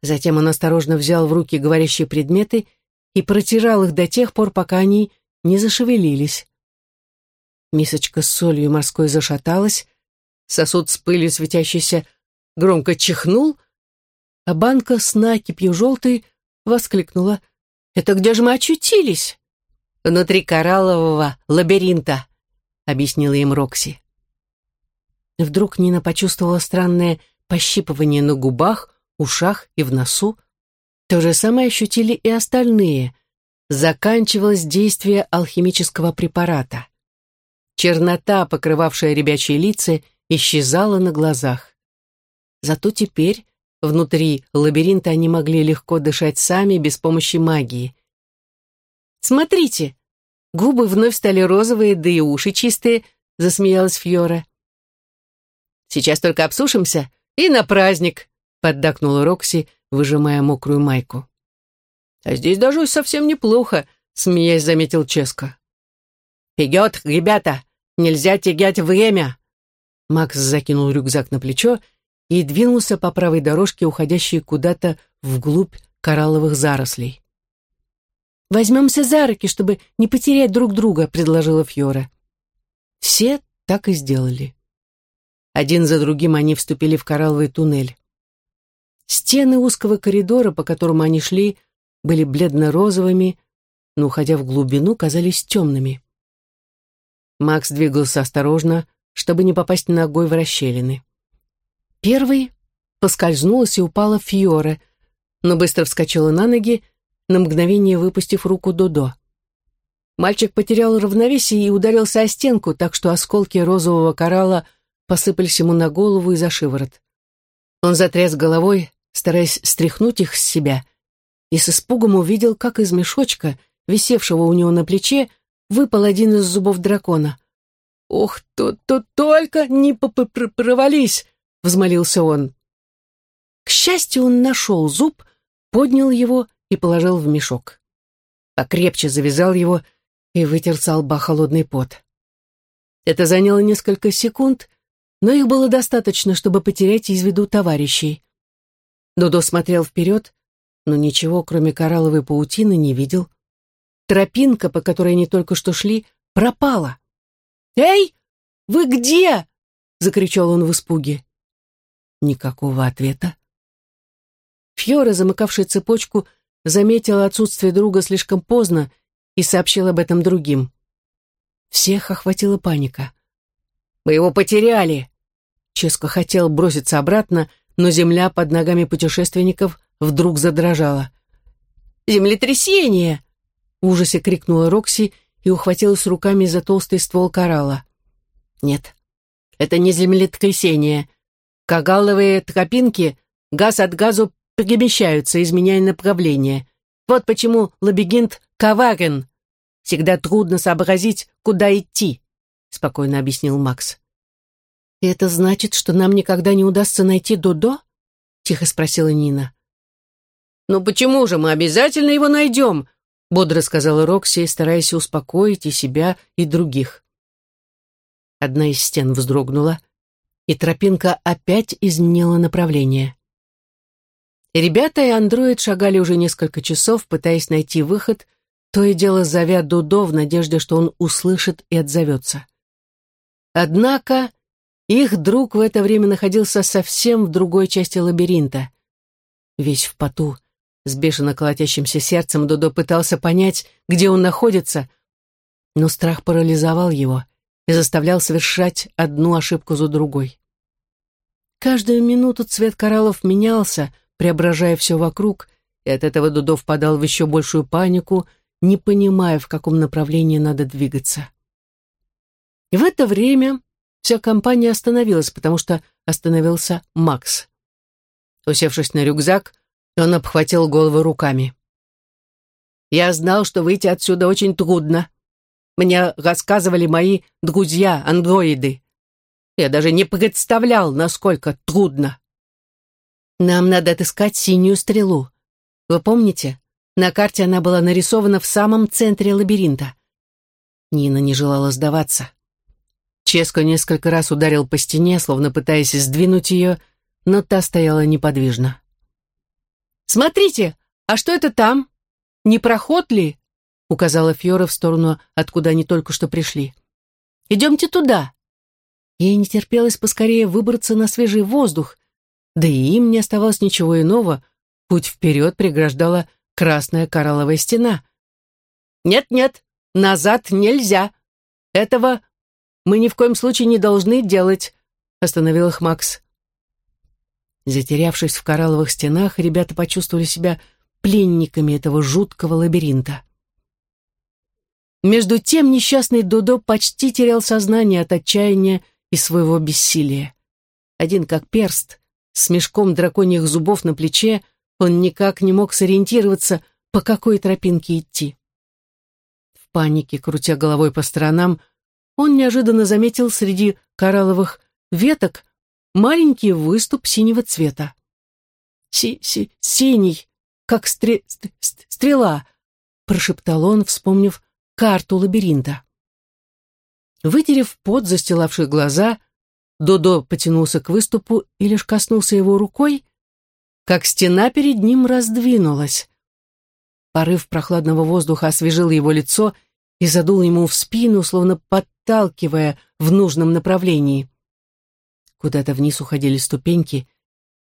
Speaker 1: Затем он осторожно взял в руки говорящие предметы и протирал их до тех пор, пока они не зашевелились. Мисочка с солью морской зашаталась, сосуд с пылью светящийся громко чихнул, а банка с накипью желтой воскликнула. «Это где же мы очутились?» «Внутри кораллового лабиринта», — объяснила им Рокси. Вдруг Нина почувствовала странное пощипывание на губах, ушах и в носу. То же самое ощутили и остальные. Заканчивалось действие алхимического препарата. Чернота, покрывавшая ребячьи лица, исчезала на глазах. Зато теперь внутри лабиринта они могли легко дышать сами, без помощи магии. «Смотрите!» Губы вновь стали розовые, да и уши чистые, засмеялась Фьора. «Сейчас только обсушимся и на праздник!» поддакнула Рокси, выжимая мокрую майку. «А здесь даже совсем неплохо», — смеясь заметил Ческо. «Вперед, ребята! Нельзя тягать время!» Макс закинул рюкзак на плечо и двинулся по правой дорожке, уходящей куда-то вглубь коралловых зарослей. «Возьмемся за руки, чтобы не потерять друг друга», — предложила Фьора. Все так и сделали. Один за другим они вступили в коралловый туннель. Стены узкого коридора, по которому они шли, были бледно-розовыми, но, уходя в глубину, казались темными. Макс двигался осторожно, чтобы не попасть ногой в расщелины. Первый поскользнулась и упала Фьора, но быстро вскочила на ноги, на мгновение выпустив руку Додо. Мальчик потерял равновесие и ударился о стенку, так что осколки розового коралла посыпались ему на голову и за шиворот. Он затряс головой, стараясь стряхнуть их с себя, и с испугом увидел, как из мешочка, висевшего у него на плече, выпал один из зубов дракона. «Ох, то, то только не провались!» — взмолился он. К счастью, он нашел зуб, поднял его и положил в мешок. Покрепче завязал его и вытер с лба холодный пот. Это заняло несколько секунд, но их было достаточно, чтобы потерять из виду товарищей. Додо смотрел вперед, но ничего, кроме коралловой паутины, не видел. Тропинка, по которой они только что шли, пропала. «Эй, вы где?» — закричал он в испуге. Никакого ответа. Фьора, замыкавшая цепочку, заметила отсутствие друга слишком поздно и сообщила об этом другим. Всех охватила паника. «Мы его потеряли!» Ческо хотел броситься обратно, но земля под ногами путешественников вдруг задрожала. «Землетрясение!» — в ужасе крикнула Рокси и ухватилась руками за толстый ствол коралла. «Нет, это не землетрясение. Кагаловые тропинки газ от газу перемещаются, изменяя направление. Вот почему лабиринт коварен. Всегда трудно сообразить, куда идти», — спокойно объяснил Макс. «И это значит, что нам никогда не удастся найти Додо?» — тихо спросила Нина. «Ну почему же мы обязательно его найдем?» — бодро сказала Рокси, стараясь успокоить и себя, и других. Одна из стен вздрогнула, и тропинка опять изменила направление. Ребята и андроид шагали уже несколько часов, пытаясь найти выход, то и дело зовя Дудо в надежде, что он услышит и отзовется. Однако их друг в это время находился совсем в другой части лабиринта. Весь в поту, с бешено колотящимся сердцем, Дудо пытался понять, где он находится, но страх парализовал его и заставлял совершать одну ошибку за другой. Каждую минуту цвет кораллов менялся, преображая все вокруг, и от этого Дудо впадал в еще большую панику, не понимая, в каком направлении надо двигаться. И в это время вся компания остановилась, потому что остановился Макс. Усевшись на рюкзак, он обхватил голову руками. «Я знал, что выйти отсюда очень трудно. Мне рассказывали мои друзья-андроиды. Я даже не представлял, насколько трудно. Нам надо отыскать синюю стрелу. Вы помните? На карте она была нарисована в самом центре лабиринта. Нина не желала сдаваться. Ческо несколько раз ударил по стене, словно пытаясь сдвинуть ее, но та стояла неподвижно. «Смотрите, а что это там? Не проход ли?» Указала Фьора в сторону, откуда они только что пришли. «Идемте туда!» Ей не терпелось поскорее выбраться на свежий воздух, да и им не оставалось ничего иного, путь вперед преграждала красная коралловая стена. «Нет-нет, назад нельзя! Этого мы ни в коем случае не должны делать», — остановил их Макс. Затерявшись в коралловых стенах, ребята почувствовали себя пленниками этого жуткого лабиринта. Между тем несчастный Додо почти терял сознание от отчаяния и своего бессилия. Один как перст, с мешком драконьих зубов на плече, он никак не мог сориентироваться, по какой тропинке идти. В панике, крутя головой по сторонам, он неожиданно заметил среди коралловых веток маленький выступ синего цвета. Си -си «Синий, как стре ст стрела», — прошептал он, вспомнив карту лабиринта. Вытерев пот, застилавший глаза, Додо потянулся к выступу и лишь коснулся его рукой, как стена перед ним раздвинулась. Порыв прохладного воздуха освежил его лицо и задул ему в спину, словно подталкивая в нужном направлении. Куда-то вниз уходили ступеньки,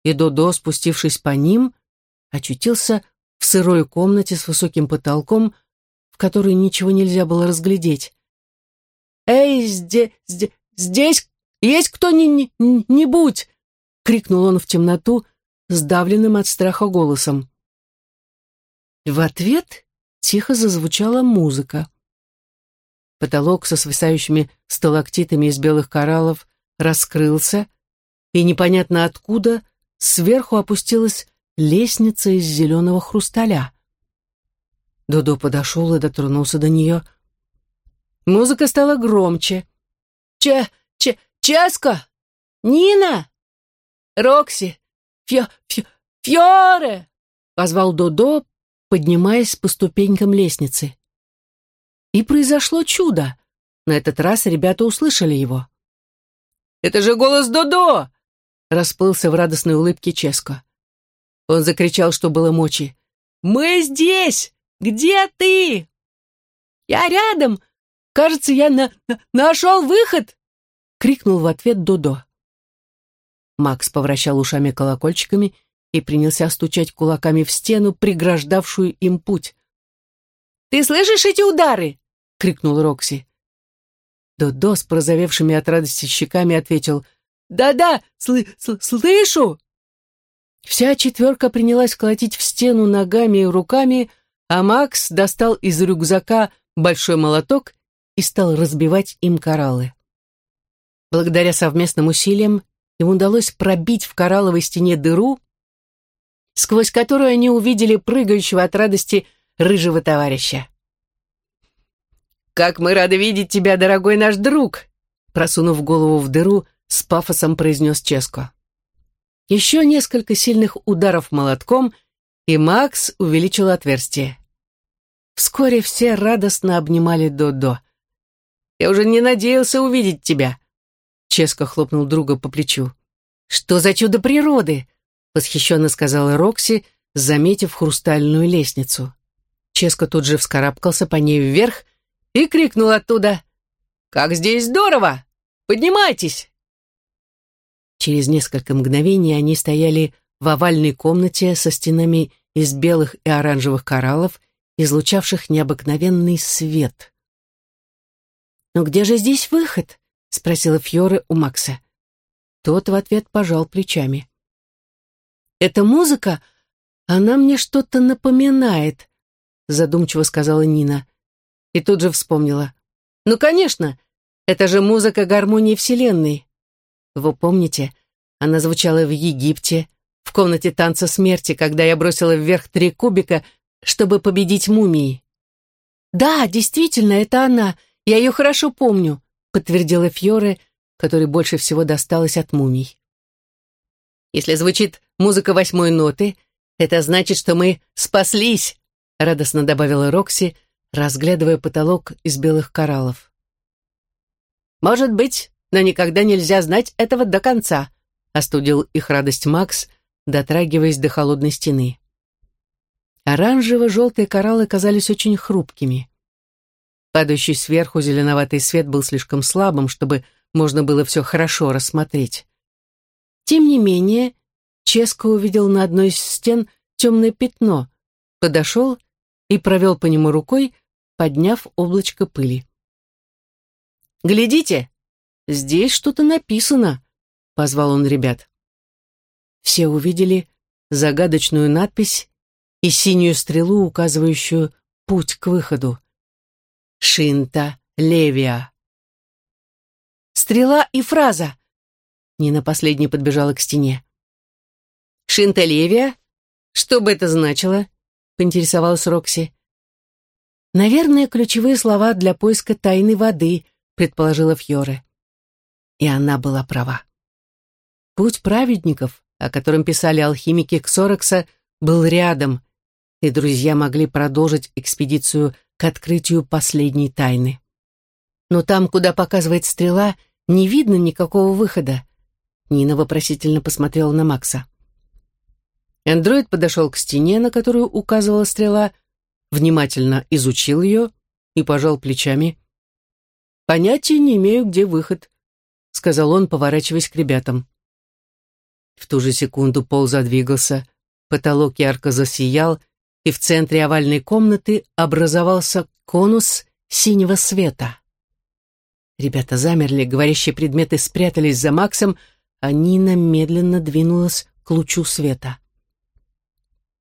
Speaker 1: и Додо, спустившись по ним, очутился в сырой комнате с высоким потолком, в которой ничего нельзя было разглядеть. «Эй, здесь, здесь есть кто-нибудь!» — крикнул он в темноту, сдавленным от страха голосом. В ответ тихо зазвучала музыка. Потолок со свисающими сталактитами из белых кораллов раскрылся, и непонятно откуда сверху опустилась лестница из зеленого хрусталя. Додо подошел и дотронулся до нее. Музыка стала громче. «Че... че... Ческа! Нина! Рокси! Фьо... Фьо... Фьоре!» — позвал Додо, поднимаясь по ступенькам лестницы. И произошло чудо. На этот раз ребята услышали его. «Это же голос Додо!» — расплылся в радостной улыбке Ческо. Он закричал, что было мочи. «Мы здесь! Где ты?» «Я рядом! Кажется, я на на нашел выход!» — крикнул в ответ Додо. Макс повращал ушами-колокольчиками и принялся стучать кулаками в стену, преграждавшую им путь. «Ты слышишь эти удары?» — крикнул Рокси. Додо с прозовевшими от радости щеками ответил «Да-да, сл сл слышу!» Вся четверка принялась колотить в стену ногами и руками, а Макс достал из рюкзака большой молоток и стал разбивать им кораллы. Благодаря совместным усилиям им удалось пробить в коралловой стене дыру, сквозь которую они увидели прыгающего от радости рыжего товарища. «Как мы рады видеть тебя, дорогой наш друг!» Просунув голову в дыру, с пафосом произнес Ческо. Еще несколько сильных ударов молотком, и Макс увеличил отверстие. Вскоре все радостно обнимали Додо. «Я уже не надеялся увидеть тебя», Ческо хлопнул друга по плечу. «Что за чудо природы?» — восхищенно сказала Рокси, заметив хрустальную лестницу. Ческо тут же вскарабкался по ней вверх и крикнул оттуда. «Как здесь здорово! Поднимайтесь!» Через несколько мгновений они стояли в овальной комнате со стенами из белых и оранжевых кораллов, излучавших необыкновенный свет. «Но где же здесь выход?» — спросила Фьора у Макса. Тот в ответ пожал плечами. «Эта музыка, она мне что-то напоминает», — задумчиво сказала Нина. И тут же вспомнила. «Ну, конечно, это же музыка гармонии Вселенной. Вы помните, она звучала в Египте, комнате танца смерти, когда я бросила вверх три кубика, чтобы победить мумии». «Да, действительно, это она. Я ее хорошо помню», — подтвердила Фьоре, — которой больше всего досталось от мумий. «Если звучит музыка восьмой ноты, это значит, что мы спаслись», радостно добавила Рокси, разглядывая потолок из белых кораллов. «Может быть, но никогда нельзя знать этого до конца», остудил их радость Макс, дотрагиваясь до холодной стены. Оранжево-желтые кораллы казались очень хрупкими. Падающий сверху зеленоватый свет был слишком слабым, чтобы можно было все хорошо рассмотреть. Тем не менее, Ческо увидел на одной из стен темное пятно, подошел и провел по нему рукой, подняв облачко пыли. «Глядите, здесь что-то написано», — позвал он ребят. Все увидели загадочную надпись и синюю стрелу, указывающую путь к выходу. «Шинта Левия». Стрела и фраза. Нина последней подбежала к стене. «Шинтелевия? Что бы это значило?» — поинтересовалась Рокси. «Наверное, ключевые слова для поиска тайны воды», — предположила Фьоре. И она была права. Путь праведников, о котором писали алхимики Ксорокса, был рядом, и друзья могли продолжить экспедицию к открытию последней тайны. Но там, куда показывает стрела, не видно никакого выхода. Нина вопросительно посмотрела на Макса. Андроид подошел к стене, на которую указывала стрела, внимательно изучил ее и пожал плечами. «Понятия не имею, где выход», — сказал он, поворачиваясь к ребятам. В ту же секунду пол задвигался, потолок ярко засиял, и в центре овальной комнаты образовался конус синего света. Ребята замерли, говорящие предметы спрятались за Максом, а Нина медленно двинулась к лучу света.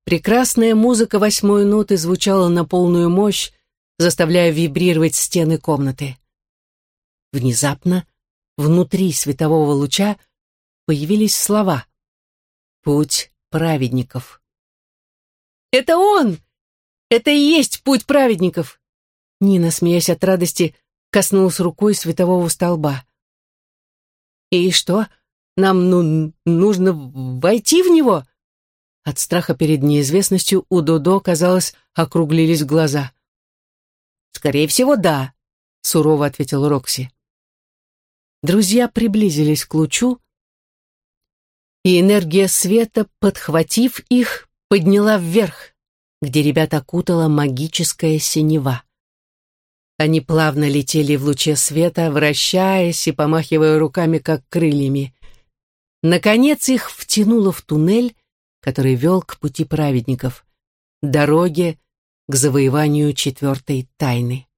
Speaker 1: Прекрасная музыка восьмой ноты звучала на полную мощь, заставляя вибрировать стены комнаты. Внезапно, внутри светового луча, появились слова «Путь праведников». «Это он! Это и есть путь праведников!» Нина, смеясь от радости, коснулась рукой светового столба. «И что, нам ну, нужно войти в него?» От страха перед неизвестностью у Додо, казалось, округлились глаза. «Скорее всего, да», — сурово ответил Рокси. Друзья приблизились к лучу, и энергия света, подхватив их, подняла вверх, где ребят окутала магическая синева. Они плавно летели в луче света, вращаясь и помахивая руками, как крыльями. Наконец их втянуло в туннель, который вел к пути праведников, дороге к завоеванию четвертой тайны.